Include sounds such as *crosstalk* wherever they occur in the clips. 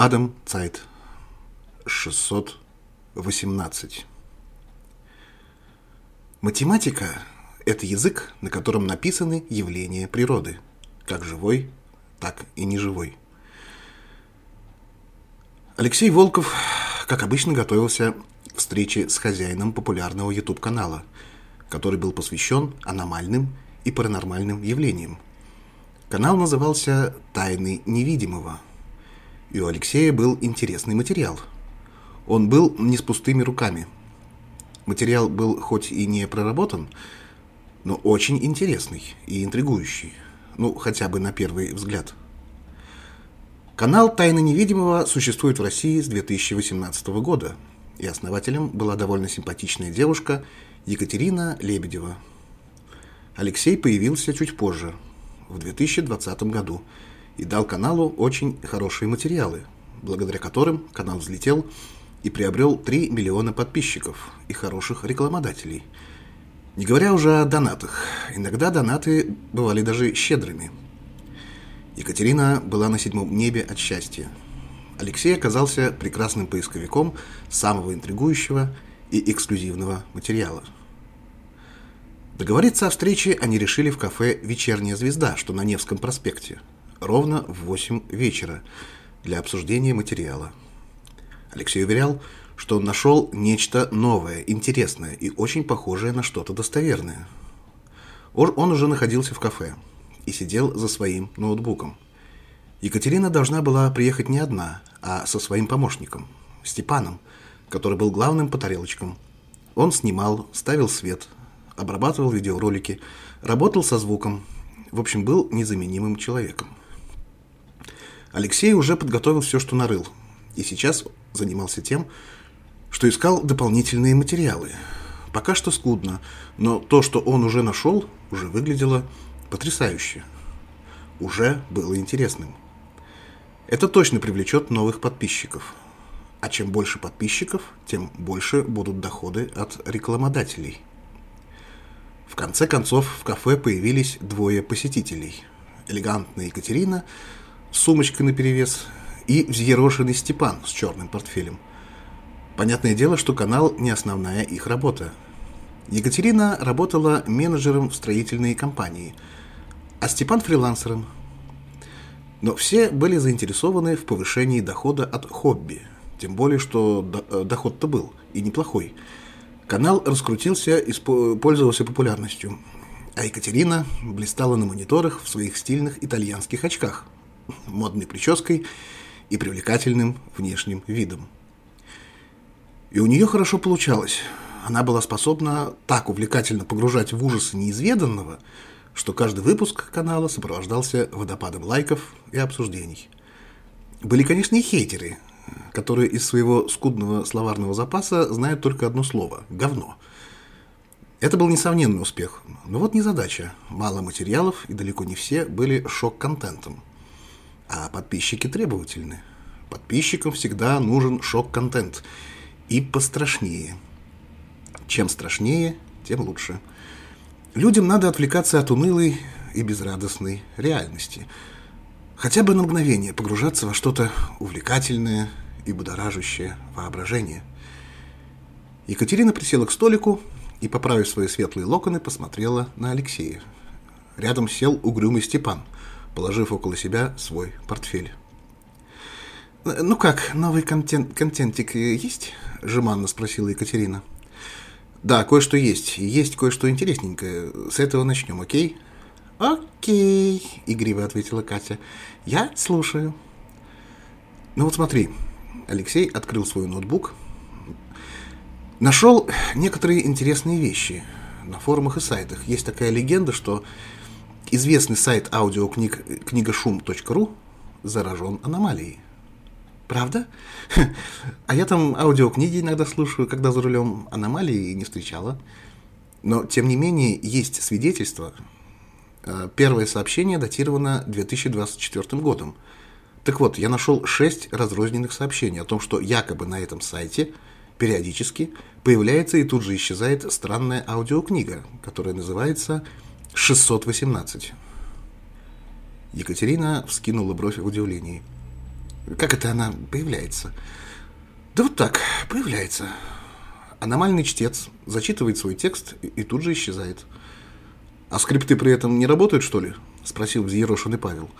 Адам Цайт. 618. Математика – это язык, на котором написаны явления природы, как живой, так и неживой. Алексей Волков, как обычно, готовился к встрече с хозяином популярного YouTube-канала, который был посвящен аномальным и паранормальным явлениям. Канал назывался «Тайны невидимого», и у Алексея был интересный материал. Он был не с пустыми руками. Материал был хоть и не проработан, но очень интересный и интригующий. Ну, хотя бы на первый взгляд. Канал «Тайны невидимого» существует в России с 2018 года, и основателем была довольно симпатичная девушка Екатерина Лебедева. Алексей появился чуть позже, в 2020 году, и дал каналу очень хорошие материалы, благодаря которым канал взлетел и приобрел 3 миллиона подписчиков и хороших рекламодателей. Не говоря уже о донатах. Иногда донаты бывали даже щедрыми. Екатерина была на седьмом небе от счастья. Алексей оказался прекрасным поисковиком самого интригующего и эксклюзивного материала. Договориться о встрече они решили в кафе «Вечерняя звезда», что на Невском проспекте – ровно в 8 вечера для обсуждения материала. Алексей уверял, что он нашел нечто новое, интересное и очень похожее на что-то достоверное. Он уже находился в кафе и сидел за своим ноутбуком. Екатерина должна была приехать не одна, а со своим помощником, Степаном, который был главным по тарелочкам. Он снимал, ставил свет, обрабатывал видеоролики, работал со звуком. В общем, был незаменимым человеком. Алексей уже подготовил все, что нарыл, и сейчас занимался тем, что искал дополнительные материалы. Пока что скудно, но то, что он уже нашел, уже выглядело потрясающе. Уже было интересным. Это точно привлечет новых подписчиков. А чем больше подписчиков, тем больше будут доходы от рекламодателей. В конце концов, в кафе появились двое посетителей. Элегантная Екатерина – сумочкой наперевес и взъерошенный Степан с черным портфелем. Понятное дело, что канал не основная их работа. Екатерина работала менеджером в строительной компании, а Степан фрилансером. Но все были заинтересованы в повышении дохода от хобби, тем более, что э, доход-то был, и неплохой. Канал раскрутился и пользовался популярностью, а Екатерина блистала на мониторах в своих стильных итальянских очках – модной прической и привлекательным внешним видом. И у нее хорошо получалось. Она была способна так увлекательно погружать в ужасы неизведанного, что каждый выпуск канала сопровождался водопадом лайков и обсуждений. Были, конечно, и хейтеры, которые из своего скудного словарного запаса знают только одно слово – говно. Это был несомненный успех, но вот не задача. Мало материалов, и далеко не все были шок-контентом. А подписчики требовательны. Подписчикам всегда нужен шок-контент. И пострашнее. Чем страшнее, тем лучше. Людям надо отвлекаться от унылой и безрадостной реальности. Хотя бы на мгновение погружаться во что-то увлекательное и будоражащее воображение. Екатерина присела к столику и, поправив свои светлые локоны, посмотрела на Алексея. Рядом сел угрюмый Степан – положив около себя свой портфель. «Ну как, новый контент, контентик есть?» – жеманно спросила Екатерина. «Да, кое-что есть. Есть кое-что интересненькое. С этого начнем, окей?» «Окей», – игриво ответила Катя. «Я слушаю». «Ну вот смотри». Алексей открыл свой ноутбук. Нашел некоторые интересные вещи на форумах и сайтах. Есть такая легенда, что Известный сайт аудиокниг книгашум.ру заражен аномалией. Правда? *laughs* А я там аудиокниги иногда слушаю, когда за рулем аномалии не встречала. Но, тем не менее, есть свидетельство. Э, первое сообщение датировано 2024 годом. Так вот, я нашел шесть разрозненных сообщений о том, что якобы на этом сайте периодически появляется и тут же исчезает странная аудиокнига, которая называется 618. Екатерина вскинула бровь в удивлении. Как это она появляется? Да вот так, появляется. Аномальный чтец зачитывает свой текст и тут же исчезает. А скрипты при этом не работают, что ли? Спросил взъерошенный Павел.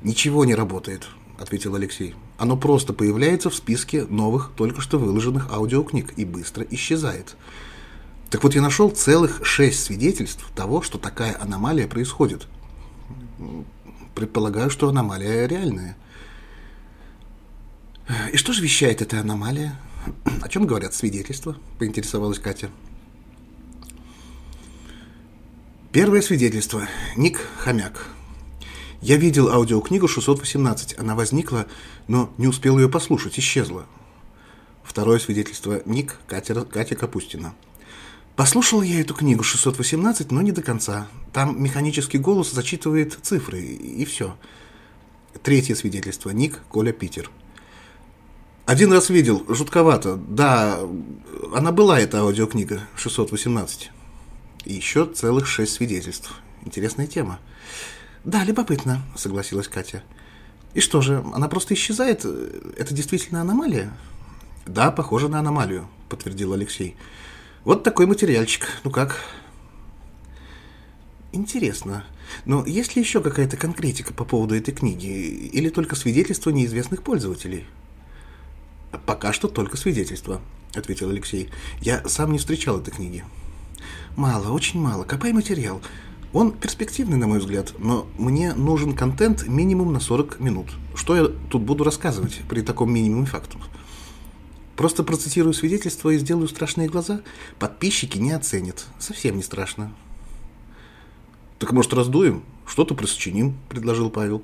Ничего не работает, ответил Алексей. Оно просто появляется в списке новых, только что выложенных аудиокниг и быстро исчезает. Так вот, я нашел целых шесть свидетельств того, что такая аномалия происходит. Предполагаю, что аномалия реальная. И что же вещает эта аномалия? О чем говорят свидетельства? Поинтересовалась Катя. Первое свидетельство. Ник Хомяк. Я видел аудиокнигу 618. Она возникла, но не успел ее послушать, исчезла. Второе свидетельство. Ник Катя, Катя Капустина. Послушал я эту книгу 618, но не до конца. Там механический голос зачитывает цифры, и все. Третье свидетельство. Ник Коля Питер. Один раз видел, жутковато. Да, она была, эта аудиокнига 618. И еще целых шесть свидетельств. Интересная тема. Да, любопытно, согласилась Катя. И что же, она просто исчезает? Это действительно аномалия? Да, похоже на аномалию, подтвердил Алексей. Вот такой материальчик. Ну как? Интересно. Но есть ли еще какая-то конкретика по поводу этой книги? Или только свидетельства неизвестных пользователей? Пока что только свидетельства, ответил Алексей. Я сам не встречал этой книги. Мало, очень мало. Копай материал. Он перспективный, на мой взгляд, но мне нужен контент минимум на 40 минут. Что я тут буду рассказывать при таком минимуме фактов? Просто процитирую свидетельство и сделаю страшные глаза. Подписчики не оценят. Совсем не страшно. Так может раздуем? Что-то просочиним, предложил Павел.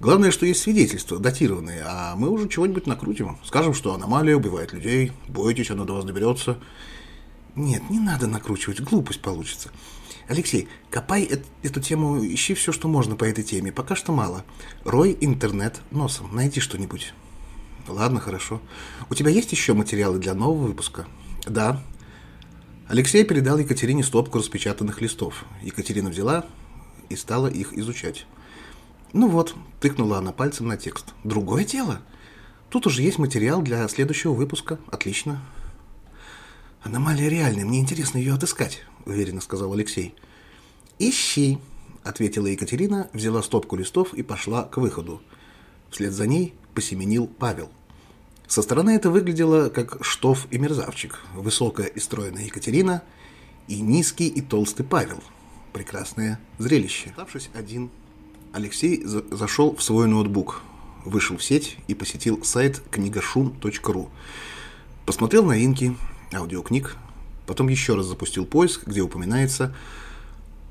Главное, что есть свидетельства, датированные, а мы уже чего-нибудь накрутим. Скажем, что аномалия убивает людей, бойтесь, она до вас доберется. Нет, не надо накручивать, глупость получится. Алексей, копай эту тему, ищи все, что можно по этой теме. Пока что мало. Рой интернет носом, найди что-нибудь. Ладно, хорошо. У тебя есть еще материалы для нового выпуска? Да. Алексей передал Екатерине стопку распечатанных листов. Екатерина взяла и стала их изучать. Ну вот, тыкнула она пальцем на текст. Другое дело. Тут уже есть материал для следующего выпуска. Отлично. Аномалия реальная, мне интересно ее отыскать, уверенно сказал Алексей. Ищи, ответила Екатерина, взяла стопку листов и пошла к выходу. Вслед за ней посеменил Павел. Со стороны это выглядело как штоф и мерзавчик, высокая и стройная Екатерина и низкий и толстый Павел. Прекрасное зрелище. Оставшись один, Алексей за зашел в свой ноутбук, вышел в сеть и посетил сайт книгашум.ру. Посмотрел новинки, аудиокниг, потом еще раз запустил поиск, где упоминается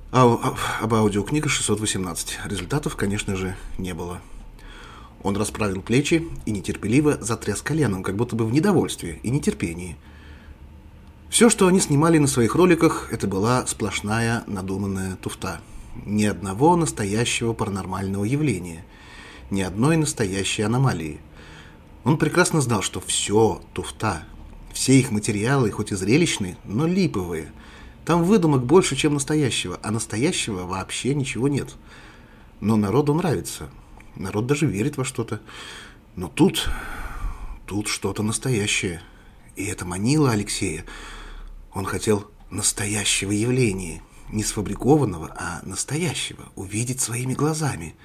об аудиокнигах 618. Результатов, конечно же, не было. Он расправил плечи и нетерпеливо затряс коленом, как будто бы в недовольстве и нетерпении. Все, что они снимали на своих роликах, это была сплошная надуманная туфта. Ни одного настоящего паранормального явления, ни одной настоящей аномалии. Он прекрасно знал, что все туфта. Все их материалы, хоть и зрелищные, но липовые. Там выдумок больше, чем настоящего, а настоящего вообще ничего нет. Но народу нравится. Народ даже верит во что-то. Но тут, тут что-то настоящее. И это манило Алексея. Он хотел настоящего явления. Не сфабрикованного, а настоящего. Увидеть своими глазами.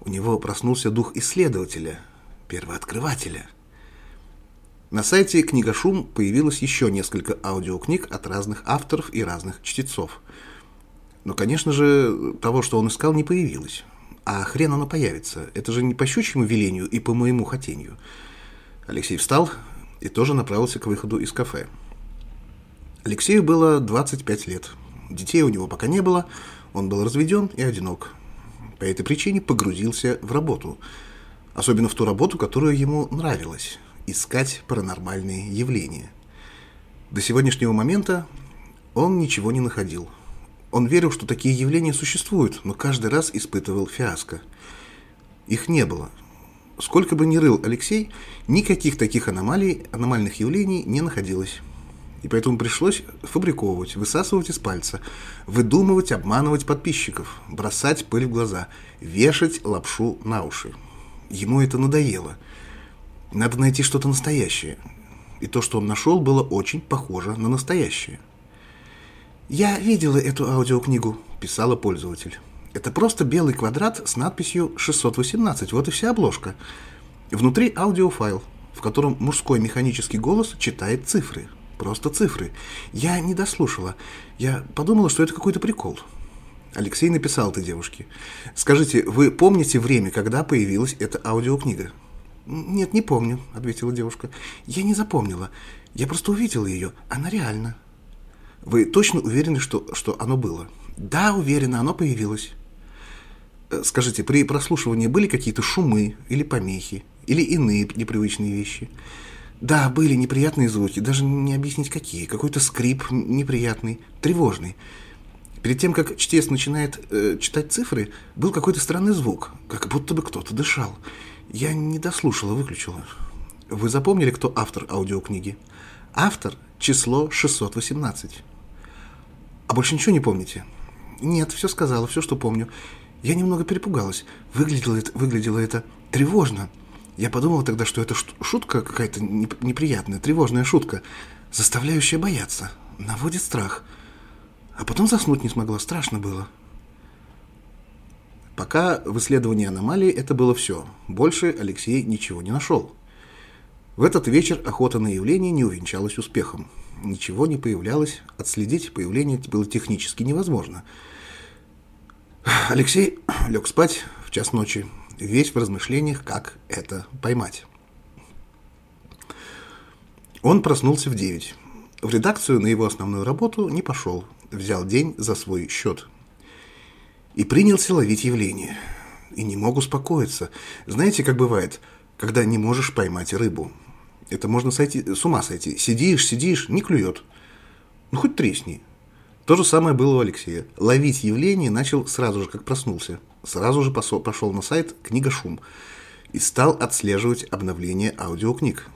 У него проснулся дух исследователя, первооткрывателя. На сайте Книгашум появилось еще несколько аудиокниг от разных авторов и разных чтецов. Но, конечно же, того, что он искал, не появилось. А хрен оно появится. Это же не по щучьему велению и по моему хотению. Алексей встал и тоже направился к выходу из кафе. Алексею было 25 лет. Детей у него пока не было, он был разведен и одинок. По этой причине погрузился в работу. Особенно в ту работу, которая ему нравилась – искать паранормальные явления. До сегодняшнего момента он ничего не находил – он верил, что такие явления существуют, но каждый раз испытывал фиаско. Их не было. Сколько бы ни рыл Алексей, никаких таких аномалий, аномальных явлений не находилось. И поэтому пришлось фабриковывать, высасывать из пальца, выдумывать, обманывать подписчиков, бросать пыль в глаза, вешать лапшу на уши. Ему это надоело. Надо найти что-то настоящее. И то, что он нашел, было очень похоже на настоящее. «Я видела эту аудиокнигу», – писала пользователь. «Это просто белый квадрат с надписью 618, вот и вся обложка. Внутри аудиофайл, в котором мужской механический голос читает цифры. Просто цифры. Я не дослушала. Я подумала, что это какой-то прикол». Алексей написал этой девушке. «Скажите, вы помните время, когда появилась эта аудиокнига?» «Нет, не помню», — ответила девушка. «Я не запомнила. Я просто увидела ее. Она реальна». «Вы точно уверены, что, что оно было?» «Да, уверена, оно появилось». Э, «Скажите, при прослушивании были какие-то шумы или помехи? Или иные непривычные вещи?» «Да, были неприятные звуки, даже не объяснить какие. Какой-то скрип неприятный, тревожный». Перед тем, как чтец начинает э, читать цифры, был какой-то странный звук, как будто бы кто-то дышал. Я не дослушала, выключила. Вы запомнили, кто автор аудиокниги? Автор – число 618. А больше ничего не помните? Нет, все сказала, все, что помню. Я немного перепугалась. Выглядело это, выглядело это тревожно. Я подумала тогда, что это шутка какая-то неприятная, тревожная шутка, заставляющая бояться, наводит страх – а потом заснуть не смогла, страшно было. Пока в исследовании аномалии это было все. Больше Алексей ничего не нашел. В этот вечер охота на явление не увенчалась успехом. Ничего не появлялось, отследить появление было технически невозможно. Алексей лег спать в час ночи, весь в размышлениях, как это поймать. Он проснулся в девять. В редакцию на его основную работу не пошел, взял день за свой счет. И принялся ловить явление. И не мог успокоиться. Знаете, как бывает, когда не можешь поймать рыбу. Это можно сойти, с ума сойти. Сидишь, сидишь, не клюет. Ну, хоть тресни. То же самое было у Алексея. Ловить явление начал сразу же, как проснулся. Сразу же пошел на сайт «Книга Шум» и стал отслеживать обновление аудиокниг.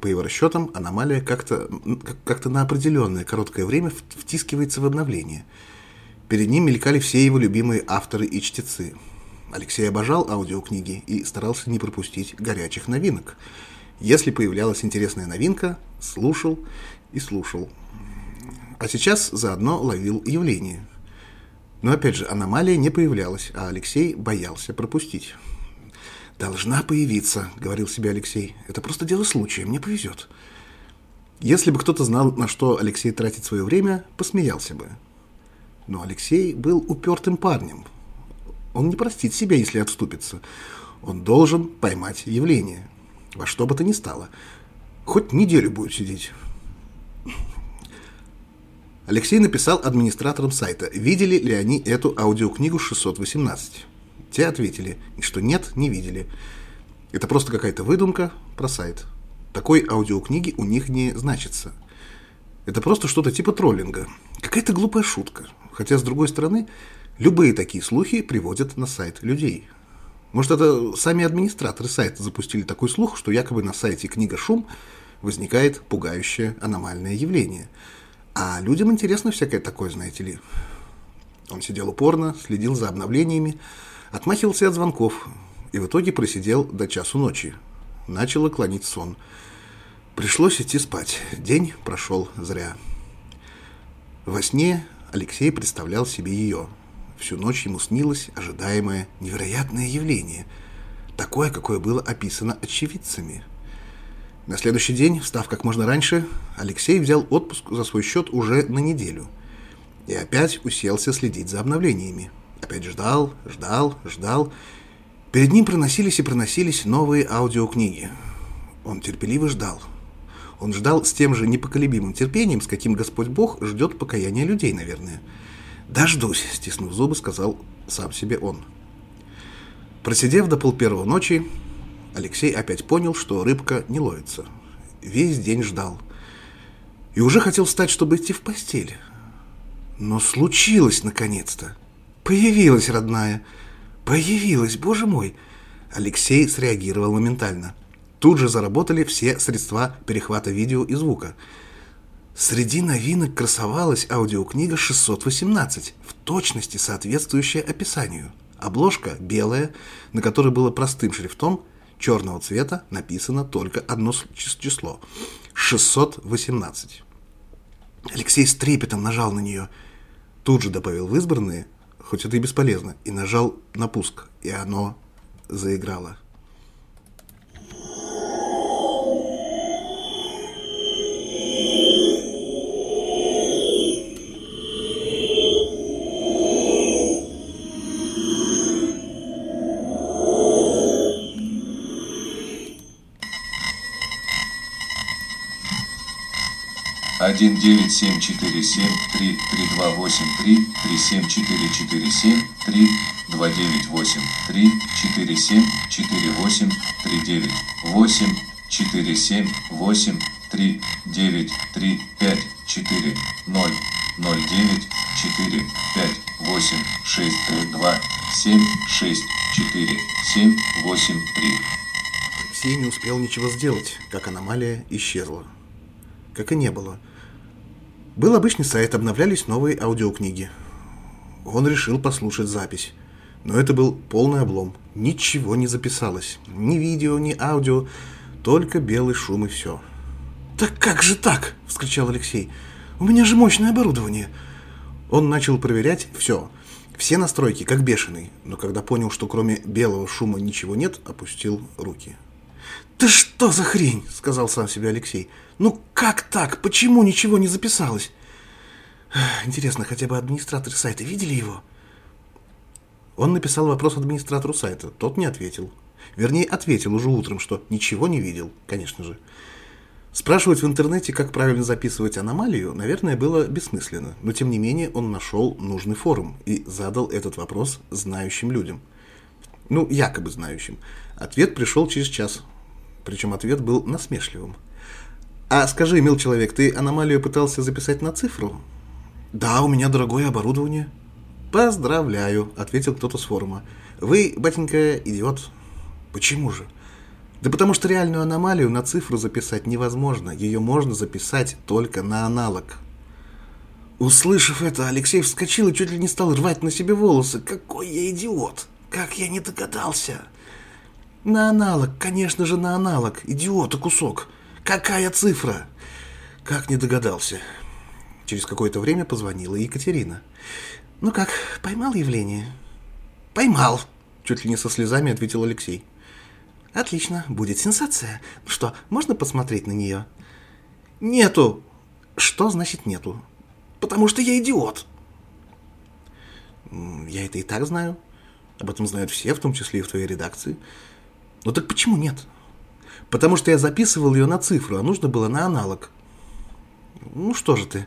По его расчетам, аномалия как-то как на определенное короткое время втискивается в обновление. Перед ним мелькали все его любимые авторы и чтецы. Алексей обожал аудиокниги и старался не пропустить горячих новинок. Если появлялась интересная новинка, слушал и слушал. А сейчас заодно ловил явление. Но опять же, аномалия не появлялась, а Алексей боялся пропустить. «Должна появиться», — говорил себе Алексей. «Это просто дело случая, мне повезет». Если бы кто-то знал, на что Алексей тратит свое время, посмеялся бы. Но Алексей был упертым парнем. Он не простит себя, если отступится. Он должен поймать явление. Во что бы то ни стало. Хоть неделю будет сидеть. Алексей написал администраторам сайта, видели ли они эту аудиокнигу 618. Те ответили, что нет, не видели. Это просто какая-то выдумка про сайт. Такой аудиокниги у них не значится. Это просто что-то типа троллинга. Какая-то глупая шутка. Хотя, с другой стороны, любые такие слухи приводят на сайт людей. Может, это сами администраторы сайта запустили такой слух, что якобы на сайте «Книга Шум» возникает пугающее аномальное явление. А людям интересно всякое такое, знаете ли. Он сидел упорно, следил за обновлениями, Отмахивался от звонков и в итоге просидел до часу ночи. Начало клонить сон. Пришлось идти спать. День прошел зря. Во сне Алексей представлял себе ее. Всю ночь ему снилось ожидаемое невероятное явление, такое, какое было описано очевидцами. На следующий день, встав как можно раньше, Алексей взял отпуск за свой счет уже на неделю и опять уселся следить за обновлениями. Опять ждал, ждал, ждал. Перед ним проносились и проносились новые аудиокниги. Он терпеливо ждал. Он ждал с тем же непоколебимым терпением, с каким Господь Бог ждет покаяния людей, наверное. «Дождусь», — стиснув зубы, сказал сам себе он. Просидев до полпервого ночи, Алексей опять понял, что рыбка не ловится. Весь день ждал. И уже хотел встать, чтобы идти в постель. Но случилось наконец-то. Появилась, родная. Появилась, боже мой. Алексей среагировал моментально. Тут же заработали все средства перехвата видео и звука. Среди новинок красовалась аудиокнига 618, в точности соответствующая описанию. Обложка белая, на которой было простым шрифтом черного цвета написано только одно число – 618. Алексей с трепетом нажал на нее. Тут же добавил в избранные, хоть это и бесполезно, и нажал на пуск, и оно заиграло. 19747 3 3283 37447 3 2983 47 48 39 8 47 8 3 9 3 5 4 0 09 4 5 8 6 2 7 6 4 7 8 3 Алексей не успел ничего сделать, как аномалия исчезла. Как и не было – был обычный сайт, обновлялись новые аудиокниги. Он решил послушать запись. Но это был полный облом. Ничего не записалось. Ни видео, ни аудио. Только белый шум и все. «Так как же так?» – вскричал Алексей. «У меня же мощное оборудование». Он начал проверять все. Все настройки, как бешеный. Но когда понял, что кроме белого шума ничего нет, опустил руки. «Да что за хрень?» – сказал сам себе Алексей. «Ну как так? Почему ничего не записалось?» «Интересно, хотя бы администраторы сайта видели его?» Он написал вопрос администратору сайта. Тот не ответил. Вернее, ответил уже утром, что ничего не видел, конечно же. Спрашивать в интернете, как правильно записывать аномалию, наверное, было бессмысленно, но тем не менее он нашел нужный форум и задал этот вопрос знающим людям. Ну, якобы знающим. Ответ пришел через час, причем ответ был насмешливым. «А скажи, мил человек, ты аномалию пытался записать на цифру?» «Да, у меня дорогое оборудование». «Поздравляю», — ответил кто-то с форума. «Вы, батенька, идиот». «Почему же?» «Да потому что реальную аномалию на цифру записать невозможно. Ее можно записать только на аналог». Услышав это, Алексей вскочил и чуть ли не стал рвать на себе волосы. «Какой я идиот! Как я не догадался!» На аналог, конечно же, на аналог. Идиота кусок. Какая цифра? Как не догадался. Через какое-то время позвонила Екатерина. Ну как, поймал явление? Поймал. Чуть ли не со слезами ответил Алексей. Отлично, будет сенсация. Ну что, можно посмотреть на нее? Нету. Что значит нету? Потому что я идиот. Я это и так знаю. Об этом знают все, в том числе и в твоей редакции. Ну так почему нет? Потому что я записывал ее на цифру, а нужно было на аналог. Ну что же ты?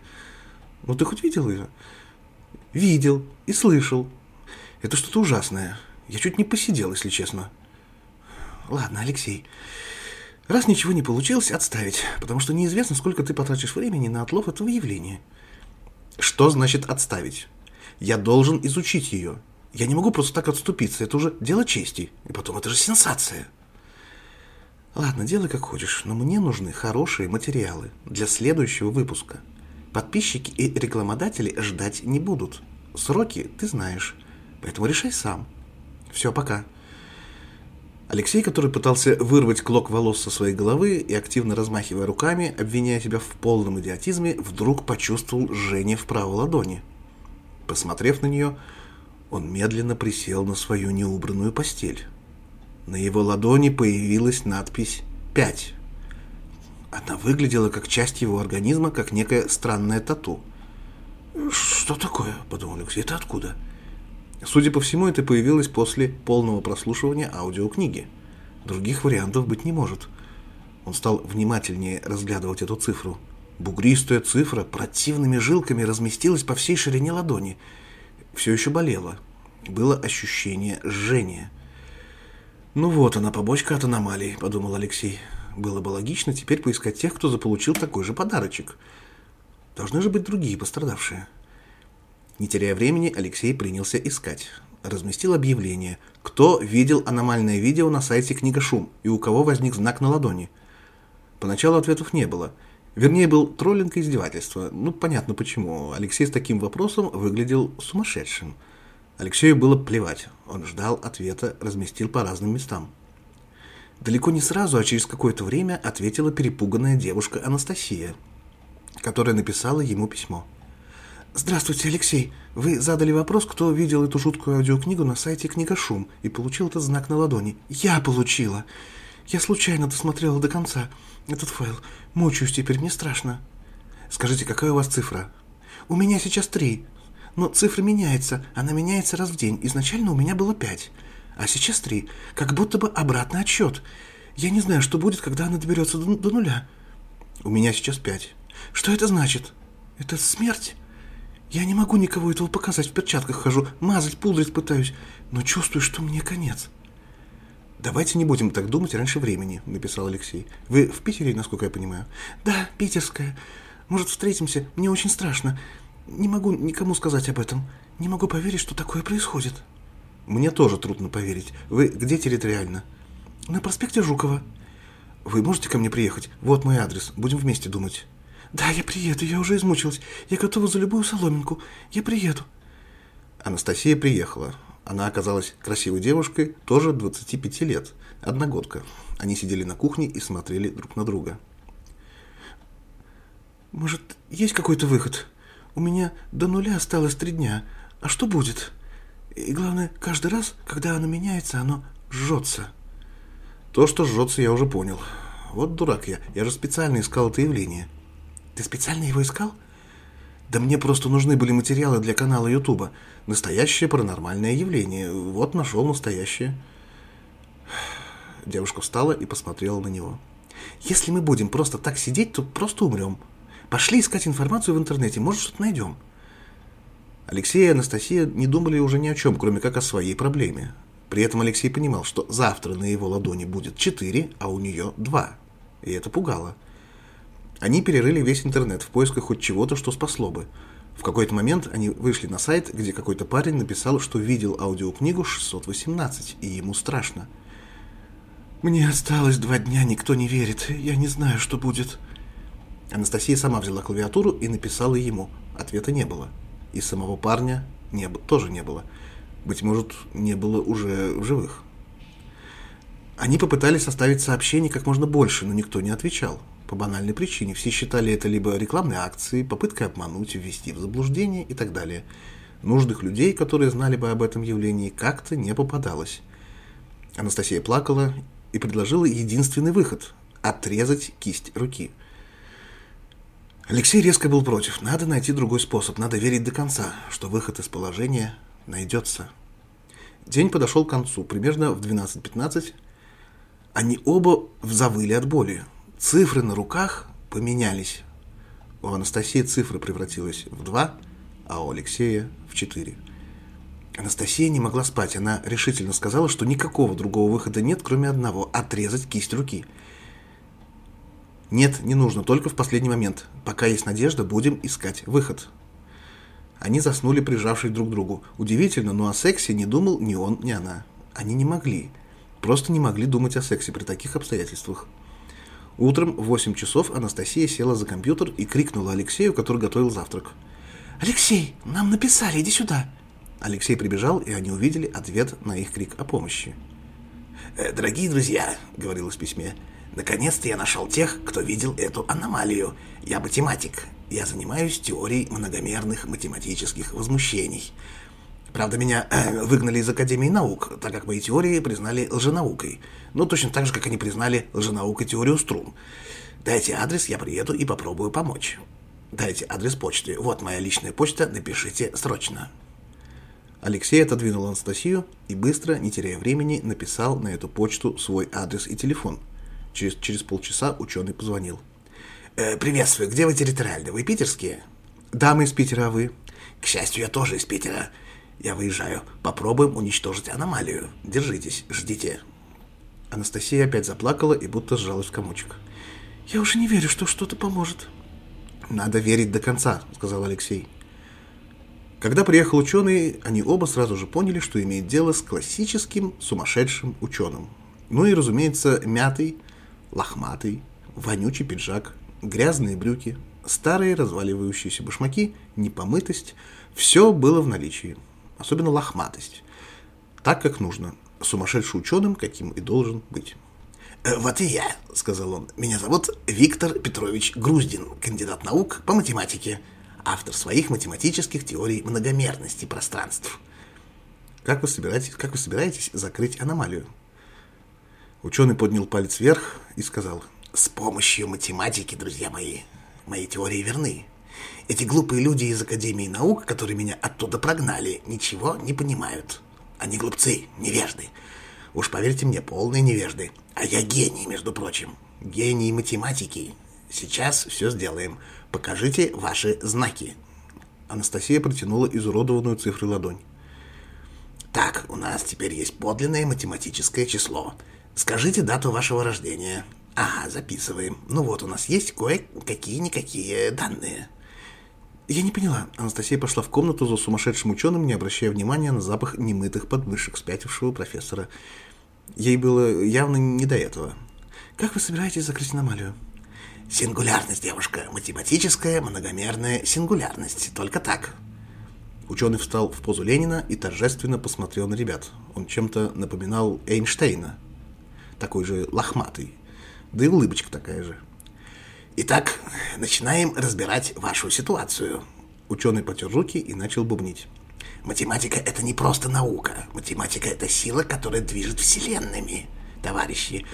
Ну ты хоть видел ее? Видел и слышал. Это что-то ужасное. Я чуть не посидел, если честно. Ладно, Алексей. Раз ничего не получилось, отставить, потому что неизвестно, сколько ты потратишь времени на отлов этого явления. Что значит отставить? Я должен изучить ее. Я не могу просто так отступиться, это уже дело чести. И потом, это же сенсация. Ладно, делай как хочешь, но мне нужны хорошие материалы для следующего выпуска. Подписчики и рекламодатели ждать не будут. Сроки ты знаешь, поэтому решай сам. Все, пока. Алексей, который пытался вырвать клок волос со своей головы и активно размахивая руками, обвиняя себя в полном идиотизме, вдруг почувствовал жжение в правой ладони. Посмотрев на нее, он медленно присел на свою неубранную постель. На его ладони появилась надпись «Пять». Она выглядела как часть его организма, как некая странная тату. «Что такое?» – подумал Алексей. «Это откуда?» Судя по всему, это появилось после полного прослушивания аудиокниги. Других вариантов быть не может. Он стал внимательнее разглядывать эту цифру. Бугристая цифра противными жилками разместилась по всей ширине ладони – все еще болело. Было ощущение жжения. «Ну вот она, побочка от аномалий», — подумал Алексей. «Было бы логично теперь поискать тех, кто заполучил такой же подарочек. Должны же быть другие пострадавшие». Не теряя времени, Алексей принялся искать. Разместил объявление. Кто видел аномальное видео на сайте Книга Шум и у кого возник знак на ладони? Поначалу ответов не было — Вернее, был троллинг и издевательство. Ну, понятно почему. Алексей с таким вопросом выглядел сумасшедшим. Алексею было плевать. Он ждал ответа, разместил по разным местам. Далеко не сразу, а через какое-то время ответила перепуганная девушка Анастасия, которая написала ему письмо. «Здравствуйте, Алексей. Вы задали вопрос, кто видел эту жуткую аудиокнигу на сайте Книга Шум и получил этот знак на ладони. Я получила. Я случайно досмотрела до конца этот файл. Мучаюсь теперь, мне страшно. Скажите, какая у вас цифра? У меня сейчас три. Но цифра меняется. Она меняется раз в день. Изначально у меня было пять. А сейчас три. Как будто бы обратный отсчет. Я не знаю, что будет, когда она доберется до, до нуля. У меня сейчас пять. Что это значит? Это смерть? Я не могу никого этого показать, в перчатках хожу, мазать, пудрить пытаюсь, но чувствую, что мне конец. «Давайте не будем так думать раньше времени», — написал Алексей. «Вы в Питере, насколько я понимаю?» «Да, питерская. Может, встретимся? Мне очень страшно. Не могу никому сказать об этом. Не могу поверить, что такое происходит». «Мне тоже трудно поверить. Вы где территориально?» «На проспекте Жукова». «Вы можете ко мне приехать? Вот мой адрес. Будем вместе думать». «Да, я приеду, я уже измучилась. Я готова за любую соломинку. Я приеду». Анастасия приехала. Она оказалась красивой девушкой, тоже 25 лет, одногодка. Они сидели на кухне и смотрели друг на друга. «Может, есть какой-то выход? У меня до нуля осталось три дня. А что будет? И главное, каждый раз, когда оно меняется, оно жжется». «То, что жжется, я уже понял. Вот дурак я. Я же специально искал это явление». Ты специально его искал? Да мне просто нужны были материалы для канала Ютуба. Настоящее паранормальное явление. Вот нашел настоящее. Девушка встала и посмотрела на него. Если мы будем просто так сидеть, то просто умрем. Пошли искать информацию в интернете, может, что-то найдем. Алексей и Анастасия не думали уже ни о чем, кроме как о своей проблеме. При этом Алексей понимал, что завтра на его ладони будет четыре, а у нее два. И это пугало. Они перерыли весь интернет в поисках хоть чего-то, что спасло бы. В какой-то момент они вышли на сайт, где какой-то парень написал, что видел аудиокнигу 618, и ему страшно. «Мне осталось два дня, никто не верит. Я не знаю, что будет». Анастасия сама взяла клавиатуру и написала ему. Ответа не было. И самого парня не, тоже не было. Быть может, не было уже в живых. Они попытались составить сообщение как можно больше, но никто не отвечал. По банальной причине. Все считали это либо рекламной акцией, попыткой обмануть, ввести в заблуждение и так далее. Нужных людей, которые знали бы об этом явлении, как-то не попадалось. Анастасия плакала и предложила единственный выход – отрезать кисть руки. Алексей резко был против. Надо найти другой способ, надо верить до конца, что выход из положения найдется. День подошел к концу. Примерно в 12.15 они оба завыли от боли. Цифры на руках поменялись. У Анастасии цифра превратилась в 2, а у Алексея в 4. Анастасия не могла спать. Она решительно сказала, что никакого другого выхода нет, кроме одного – отрезать кисть руки. Нет, не нужно, только в последний момент. Пока есть надежда, будем искать выход. Они заснули, прижавшись друг к другу. Удивительно, но о сексе не думал ни он, ни она. Они не могли. Просто не могли думать о сексе при таких обстоятельствах. Утром в 8 часов Анастасия села за компьютер и крикнула Алексею, который готовил завтрак. «Алексей, нам написали, иди сюда!» Алексей прибежал, и они увидели ответ на их крик о помощи. «Э, «Дорогие друзья», — говорилось в письме, — «наконец-то я нашел тех, кто видел эту аномалию. Я математик. Я занимаюсь теорией многомерных математических возмущений. Правда, меня э, выгнали из Академии наук, так как мои теории признали лженаукой. Ну, точно так же, как они признали лженаукой теорию струн. Дайте адрес, я приеду и попробую помочь. Дайте адрес почты. Вот моя личная почта, напишите срочно. Алексей отодвинул Анастасию и быстро, не теряя времени, написал на эту почту свой адрес и телефон. Через, через полчаса ученый позвонил. «Э, «Приветствую, где вы территориально? Вы питерские?» «Да, мы из Питера, а вы?» «К счастью, я тоже из Питера. Я выезжаю. Попробуем уничтожить аномалию. Держитесь, ждите. Анастасия опять заплакала и будто сжалась в комочек. Я уже не верю, что что-то поможет. Надо верить до конца, сказал Алексей. Когда приехал ученый, они оба сразу же поняли, что имеет дело с классическим сумасшедшим ученым. Ну и, разумеется, мятый, лохматый, вонючий пиджак, грязные брюки, старые разваливающиеся башмаки, непомытость – все было в наличии особенно лохматость. Так, как нужно. Сумасшедший ученым, каким и должен быть. «Э, «Вот и я», — сказал он. «Меня зовут Виктор Петрович Груздин, кандидат наук по математике, автор своих математических теорий многомерности пространств». Как вы собираетесь, как вы собираетесь закрыть аномалию? Ученый поднял палец вверх и сказал, «С помощью математики, друзья мои, мои теории верны. Эти глупые люди из Академии наук, которые меня оттуда прогнали, ничего не понимают. Они глупцы, невежды. Уж поверьте мне, полные невежды. А я гений, между прочим. Гений математики. Сейчас все сделаем. Покажите ваши знаки. Анастасия протянула изуродованную цифрой ладонь. Так, у нас теперь есть подлинное математическое число. Скажите дату вашего рождения. Ага, записываем. Ну вот, у нас есть кое-какие-никакие данные. Я не поняла. Анастасия пошла в комнату за сумасшедшим ученым, не обращая внимания на запах немытых подмышек спятившего профессора. Ей было явно не до этого. Как вы собираетесь закрыть аномалию? Сингулярность, девушка. Математическая многомерная сингулярность. Только так. Ученый встал в позу Ленина и торжественно посмотрел на ребят. Он чем-то напоминал Эйнштейна. Такой же лохматый. Да и улыбочка такая же. Итак, начинаем разбирать вашу ситуацию. Ученый потер руки и начал бубнить. Математика — это не просто наука. Математика — это сила, которая движет вселенными, товарищи.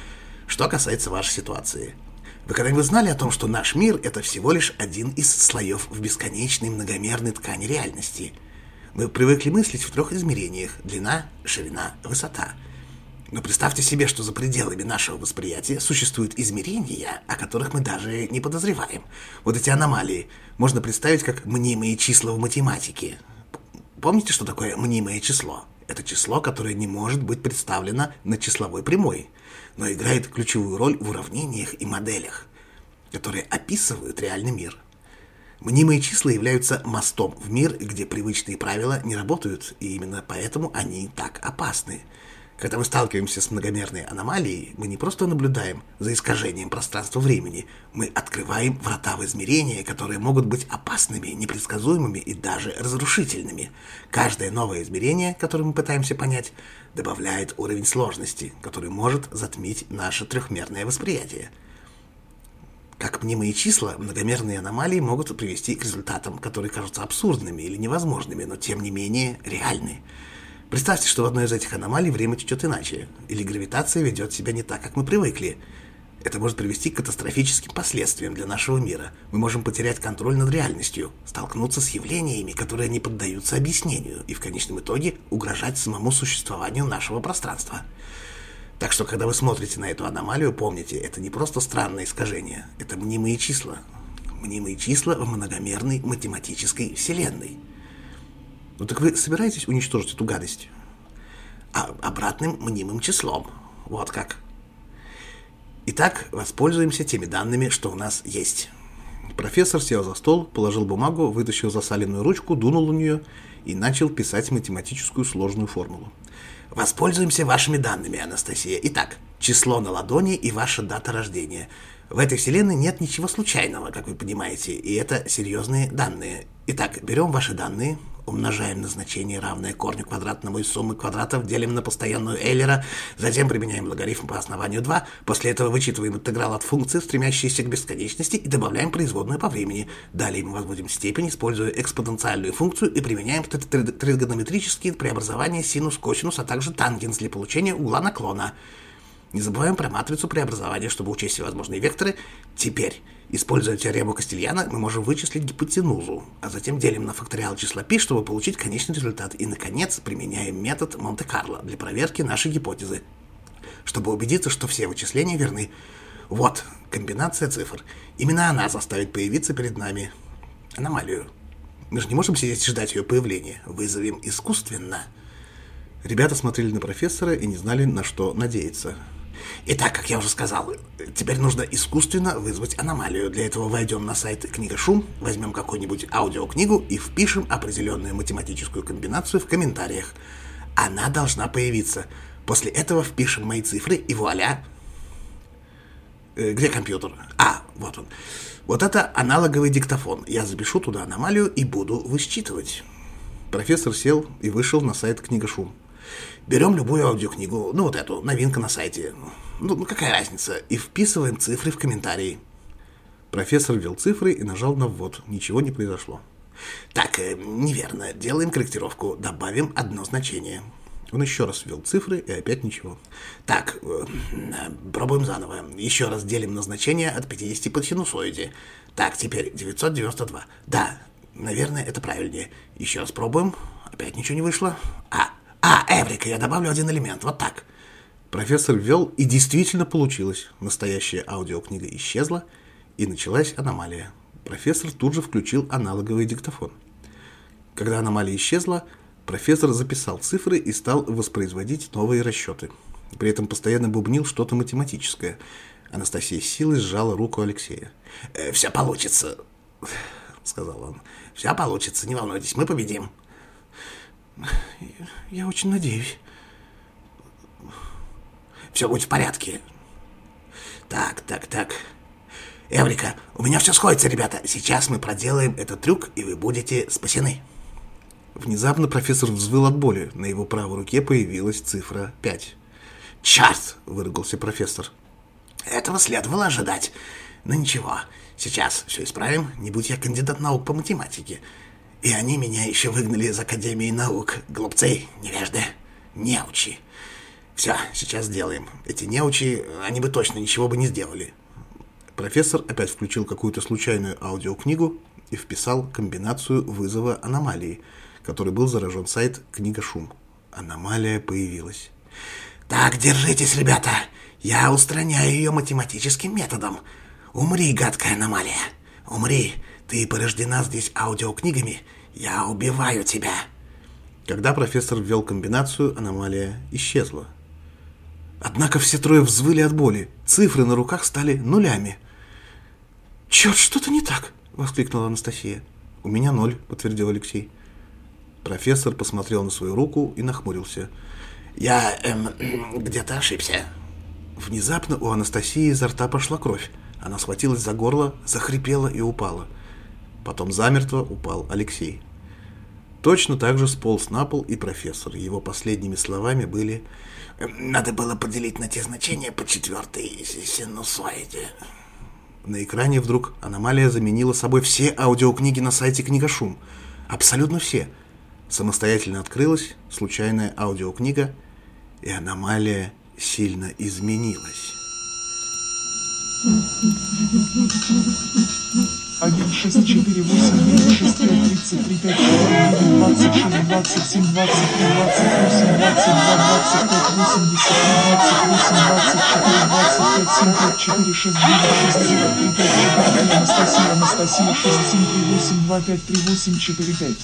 Что касается вашей ситуации. Вы когда-нибудь знали о том, что наш мир — это всего лишь один из слоев в бесконечной многомерной ткани реальности? Мы привыкли мыслить в трех измерениях — длина, ширина, высота. Но представьте себе, что за пределами нашего восприятия существуют измерения, о которых мы даже не подозреваем. Вот эти аномалии можно представить как мнимые числа в математике. Помните, что такое мнимое число? Это число, которое не может быть представлено на числовой прямой, но играет ключевую роль в уравнениях и моделях, которые описывают реальный мир. Мнимые числа являются мостом в мир, где привычные правила не работают, и именно поэтому они так опасны – когда мы сталкиваемся с многомерной аномалией, мы не просто наблюдаем за искажением пространства-времени, мы открываем врата в измерения, которые могут быть опасными, непредсказуемыми и даже разрушительными. Каждое новое измерение, которое мы пытаемся понять, добавляет уровень сложности, который может затмить наше трехмерное восприятие. Как мнимые числа, многомерные аномалии могут привести к результатам, которые кажутся абсурдными или невозможными, но тем не менее реальны. Представьте, что в одной из этих аномалий время течет иначе, или гравитация ведет себя не так, как мы привыкли. Это может привести к катастрофическим последствиям для нашего мира. Мы можем потерять контроль над реальностью, столкнуться с явлениями, которые не поддаются объяснению, и в конечном итоге угрожать самому существованию нашего пространства. Так что, когда вы смотрите на эту аномалию, помните, это не просто странное искажение, это мнимые числа. Мнимые числа в многомерной математической вселенной – ну так вы собираетесь уничтожить эту гадость? А обратным мнимым числом. Вот как. Итак, воспользуемся теми данными, что у нас есть. Профессор сел за стол, положил бумагу, вытащил засаленную ручку, дунул в нее и начал писать математическую сложную формулу. Воспользуемся вашими данными, Анастасия. Итак, число на ладони и ваша дата рождения. В этой вселенной нет ничего случайного, как вы понимаете, и это серьезные данные. Итак, берем ваши данные, умножаем на значение, равное корню квадратному из суммы квадратов, делим на постоянную Эйлера, затем применяем логарифм по основанию 2, после этого вычитываем интеграл от функции, стремящейся к бесконечности, и добавляем производную по времени. Далее мы возводим степень, используя экспоненциальную функцию и применяем тригонометрические преобразования синус, косинус, а также тангенс для получения угла наклона. Не забываем про матрицу преобразования, чтобы учесть всевозможные векторы. Теперь Используя теорему Кастильяна, мы можем вычислить гипотенузу, а затем делим на факториал числа π, чтобы получить конечный результат. И, наконец, применяем метод Монте-Карло для проверки нашей гипотезы, чтобы убедиться, что все вычисления верны. Вот, комбинация цифр. Именно она заставит появиться перед нами аномалию. Мы же не можем сидеть и ждать ее появления. Вызовем искусственно. Ребята смотрели на профессора и не знали, на что надеяться. Итак, как я уже сказал, теперь нужно искусственно вызвать аномалию. Для этого войдем на сайт Книга Шум, возьмем какую-нибудь аудиокнигу и впишем определенную математическую комбинацию в комментариях. Она должна появиться. После этого впишем мои цифры и вуаля. Э, где компьютер? А, вот он. Вот это аналоговый диктофон. Я запишу туда аномалию и буду высчитывать. Профессор сел и вышел на сайт Книга Шум. Берем любую аудиокнигу, ну вот эту, новинка на сайте. Ну, ну какая разница? И вписываем цифры в комментарии. Профессор ввел цифры и нажал на ввод. Ничего не произошло. Так, э, неверно. Делаем корректировку. Добавим одно значение. Он еще раз ввел цифры и опять ничего. Так, э, пробуем заново. Еще раз делим на значение от 50 по синусоиде. Так, теперь 992. Да, наверное, это правильнее. Еще раз пробуем. Опять ничего не вышло. А, а, Эврика, я добавлю один элемент. Вот так. Профессор ввел, и действительно получилось. Настоящая аудиокнига исчезла, и началась аномалия. Профессор тут же включил аналоговый диктофон. Когда аномалия исчезла, профессор записал цифры и стал воспроизводить новые расчеты. При этом постоянно бубнил что-то математическое. Анастасия силой сжала руку Алексея. «Э, «Все получится», — сказал он. «Все получится, не волнуйтесь, мы победим». «Я очень надеюсь». «Все будет в порядке». «Так, так, так. Эврика, у меня все сходится, ребята. Сейчас мы проделаем этот трюк, и вы будете спасены». Внезапно профессор взвыл от боли. На его правой руке появилась цифра 5. «Черт!» — выругался профессор. «Этого следовало ожидать. Но ничего, сейчас все исправим. Не будь я кандидат наук по математике. И они меня еще выгнали из Академии наук. Глупцы, невежды, неучи. Все, сейчас сделаем. Эти неучи, они бы точно ничего бы не сделали. Профессор опять включил какую-то случайную аудиокнигу и вписал комбинацию вызова аномалии, который был заражен сайт «Книга Шум». Аномалия появилась. «Так, держитесь, ребята! Я устраняю ее математическим методом. Умри, гадкая аномалия! Умри! Ты порождена здесь аудиокнигами. Я убиваю тебя!» Когда профессор ввел комбинацию, аномалия исчезла. Однако все трое взвыли от боли. Цифры на руках стали нулями. «Черт, что-то не так!» — воскликнула Анастасия. «У меня ноль», — подтвердил Алексей. Профессор посмотрел на свою руку и нахмурился. «Я эм, *clears throat* где-то ошибся». Внезапно у Анастасии изо рта пошла кровь. Она схватилась за горло, захрипела и упала. Потом замертво упал Алексей. Точно так же сполз на пол и профессор. Его последними словами были «Надо было поделить на те значения по четвертой синусоиде». На экране вдруг аномалия заменила собой все аудиокниги на сайте Книга Шум. Абсолютно все. Самостоятельно открылась случайная аудиокнига, и аномалия сильно изменилась. Один шесть четыре восемь девять шесть пять тридцать три пять четыре двадцать шесть двадцать семь двадцать три двадцать восемь двадцать два двадцать пять восемьдесят три двадцать восемь двадцать четыре двадцать пять семь пять четыре шесть девять шесть сорок три пять четыре Анастасия Анастасия шесть семь три восемь два пять три восемь четыре пять